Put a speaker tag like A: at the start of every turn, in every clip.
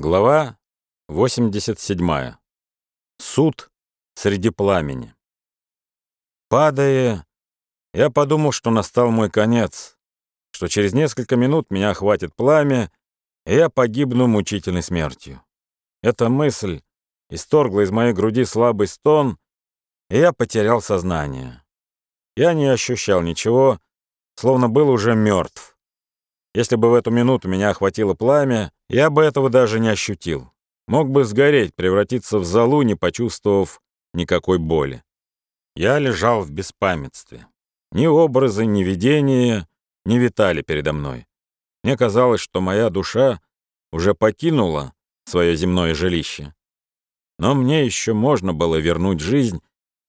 A: Глава 87. Суд среди пламени. Падая, я подумал, что настал мой конец, что через несколько минут меня охватит пламя, и я погибну мучительной смертью. Эта мысль исторгла из моей груди слабый стон, и я потерял сознание. Я не ощущал ничего, словно был уже мертв. Если бы в эту минуту меня охватило пламя, я бы этого даже не ощутил. Мог бы сгореть, превратиться в золу, не почувствовав никакой боли. Я лежал в беспамятстве. Ни образы, ни видения не витали передо мной. Мне казалось, что моя душа уже покинула свое земное жилище. Но мне еще можно было вернуть жизнь,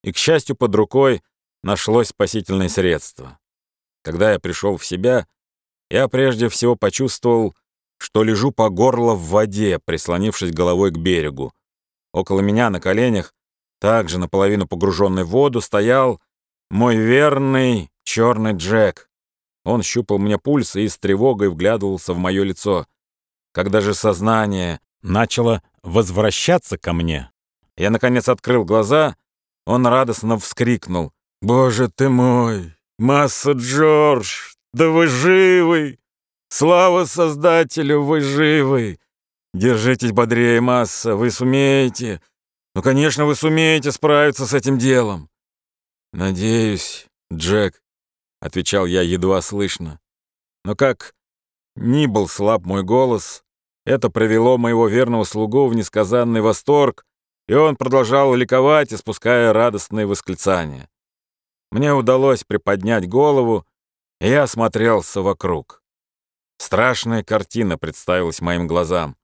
A: и, к счастью, под рукой нашлось спасительное средство. Когда я пришел в себя, я прежде всего почувствовал, что лежу по горло в воде, прислонившись головой к берегу. Около меня на коленях, также наполовину погруженный в воду, стоял мой верный черный Джек. Он щупал мне пульс и с тревогой вглядывался в мое лицо. Когда же сознание начало возвращаться ко мне, я, наконец, открыл глаза, он радостно вскрикнул. «Боже ты мой! Масса Джордж! Да вы живы! Слава Создателю, вы живы! Держитесь бодрее, масса, вы сумеете. Ну, конечно, вы сумеете справиться с этим делом. Надеюсь, Джек, — отвечал я едва слышно. Но как ни был слаб мой голос, это привело моего верного слугу в несказанный восторг, и он продолжал ликовать, испуская радостные восклицания. Мне удалось приподнять голову, и я осмотрелся вокруг. Страшная картина представилась моим глазам,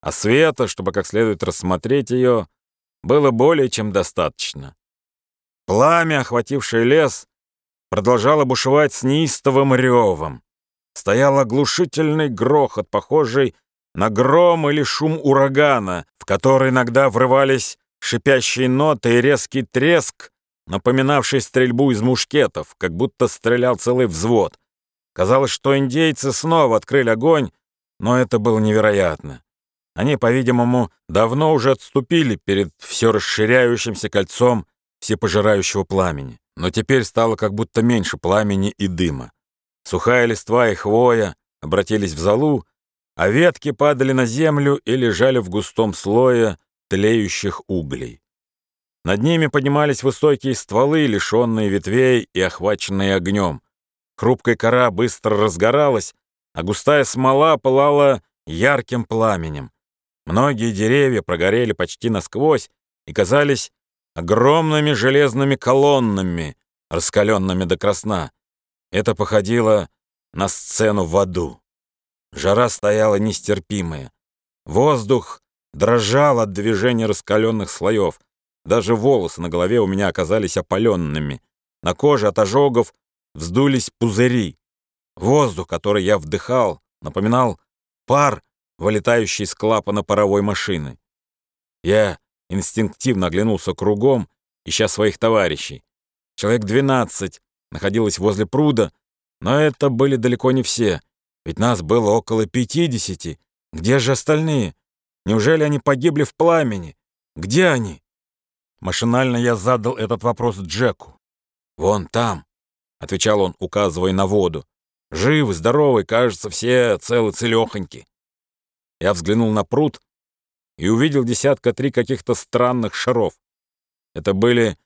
A: а света, чтобы как следует рассмотреть ее, было более чем достаточно. Пламя, охватившее лес, продолжало бушевать с неистовым ревом. Стоял оглушительный грохот, похожий на гром или шум урагана, в который иногда врывались шипящие ноты и резкий треск, напоминавший стрельбу из мушкетов, как будто стрелял целый взвод. Казалось, что индейцы снова открыли огонь, но это было невероятно. Они, по-видимому, давно уже отступили перед все расширяющимся кольцом всепожирающего пламени. Но теперь стало как будто меньше пламени и дыма. Сухая листва и хвоя обратились в золу, а ветки падали на землю и лежали в густом слое тлеющих углей. Над ними поднимались высокие стволы, лишенные ветвей и охваченные огнем. Хрупкая кора быстро разгоралась, а густая смола пылала ярким пламенем. Многие деревья прогорели почти насквозь и казались огромными железными колоннами, раскаленными до красна. Это походило на сцену в аду. Жара стояла нестерпимая. Воздух дрожал от движения раскаленных слоев. Даже волосы на голове у меня оказались опаленными. На коже от ожогов вздулись пузыри. Воздух, который я вдыхал, напоминал пар, вылетающий из клапана паровой машины. Я инстинктивно оглянулся кругом, ища своих товарищей. Человек двенадцать находилось возле пруда, но это были далеко не все, ведь нас было около пятидесяти. Где же остальные? Неужели они погибли в пламени? Где они? Машинально я задал этот вопрос Джеку. Вон там, — отвечал он, указывая на воду. «Живы, здоровы, кажется, все целы целехоньки». Я взглянул на пруд и увидел десятка три каких-то странных шаров. Это были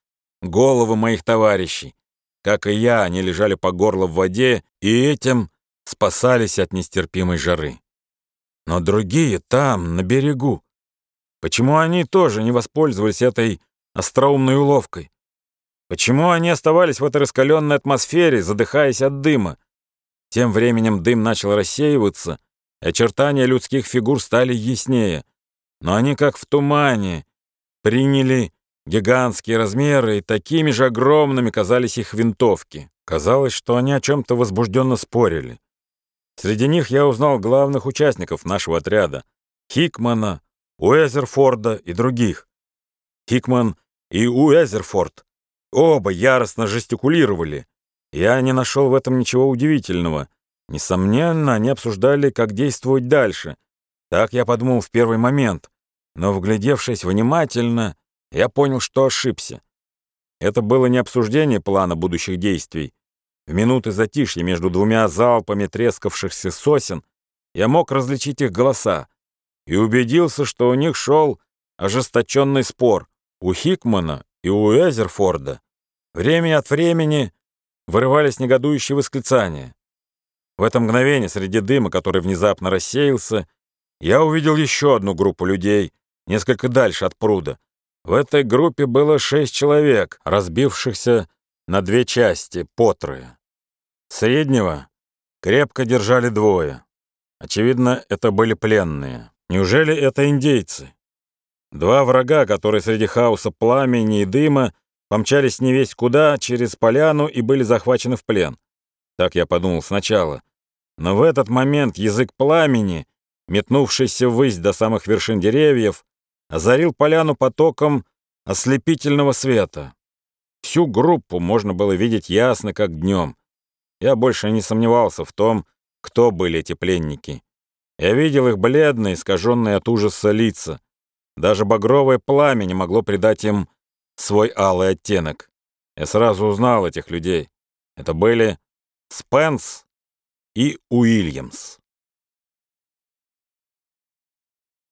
A: головы моих товарищей. Как и я, они лежали по горло в воде и этим спасались от нестерпимой жары. Но другие там, на берегу. Почему они тоже не воспользовались этой остроумной уловкой? Почему они оставались в этой раскаленной атмосфере, задыхаясь от дыма? Тем временем дым начал рассеиваться, очертания людских фигур стали яснее. Но они, как в тумане, приняли гигантские размеры, и такими же огромными казались их винтовки. Казалось, что они о чем-то возбужденно спорили. Среди них я узнал главных участников нашего отряда — Хикмана, Уэзерфорда и других. Хикман и Уэзерфорд Оба яростно жестикулировали. Я не нашел в этом ничего удивительного. Несомненно, они обсуждали, как действовать дальше. Так я подумал в первый момент, но, вглядевшись внимательно, я понял, что ошибся. Это было не обсуждение плана будущих действий. В минуты затишья между двумя залпами трескавшихся сосен я мог различить их голоса и убедился, что у них шел ожесточенный спор у Хикмана и у Эзерфорда. Время от времени вырывались негодующие восклицания. В это мгновение, среди дыма, который внезапно рассеялся, я увидел еще одну группу людей, несколько дальше от пруда. В этой группе было шесть человек, разбившихся на две части, по трое. Среднего крепко держали двое. Очевидно, это были пленные. Неужели это индейцы? Два врага, которые среди хаоса пламени и дыма помчались не весь куда, через поляну и были захвачены в плен. Так я подумал сначала. Но в этот момент язык пламени, метнувшийся ввысь до самых вершин деревьев, озарил поляну потоком ослепительного света. Всю группу можно было видеть ясно, как днем. Я больше не сомневался в том, кто были эти пленники. Я видел их бледные, искаженные от ужаса лица. Даже багровое пламя не могло придать им свой алый оттенок. Я сразу узнал этих людей. Это были Спенс и Уильямс.